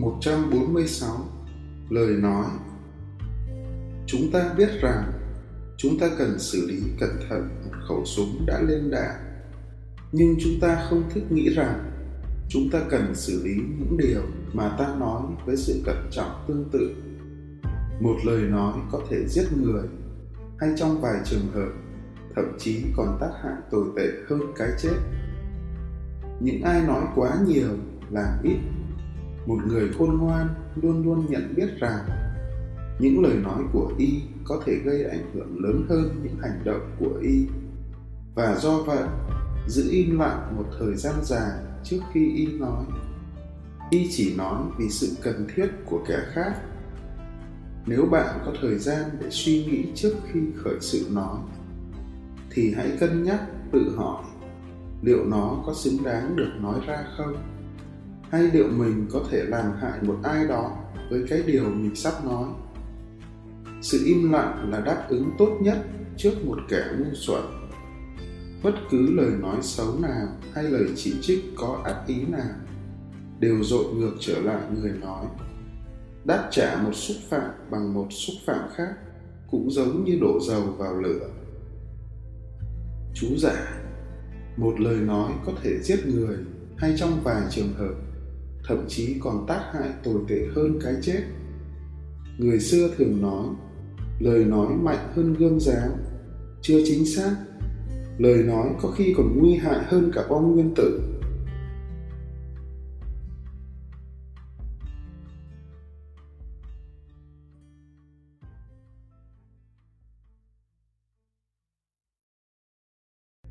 146 Lời nói. Chúng ta biết rằng, chúng ta cần xử lý cẩn thận một khẩu súng đã lên đạn. Nhưng chúng ta không thích nghĩ rằng, chúng ta cần xử lý những điều mà ta nói với sự cẩn trọng tương tự. Một lời nói có thể giết người, hay trong vài trường hợp, thậm chí còn tác hại tồi tệ hơn cái chết. Những ai nói quá nhiều làm ít một người khôn ngoan luôn luôn nhận biết rằng những lời nói của y có thể gây ảnh hưởng lớn hơn những hành động của y. Và do vậy, giữ im lặng một thời gian dài trước khi y nói, y chỉ nói vì sự cần thiết của kẻ khác. Nếu bạn có thời gian để suy nghĩ trước khi khởi sự nói, thì hãy cân nhắc tự hỏi liệu nó có xứng đáng được nói ra không? Hay liệu mình có thể làm hại một ai đó với cái điều mình sắp nói? Sự im lặng là đáp ứng tốt nhất trước một kẻ ngu xuẩn. Bất cứ lời nói xấu nào hay lời chỉ trích có ác ý nào đều dội ngược trở lại người nói. Đáp trả một xúc phạm bằng một xúc phạm khác cũng giống như đổ dầu vào lửa. Chú giả, một lời nói có thể giết người hay trong vài trường hợp thậm chí còn tác hại tồi tệ hơn cái chết. Người xưa thường nói, lời nói mạnh hơn gươm giáo chưa chính xác, lời nói có khi còn nguy hại hơn cả bom nguyên tử.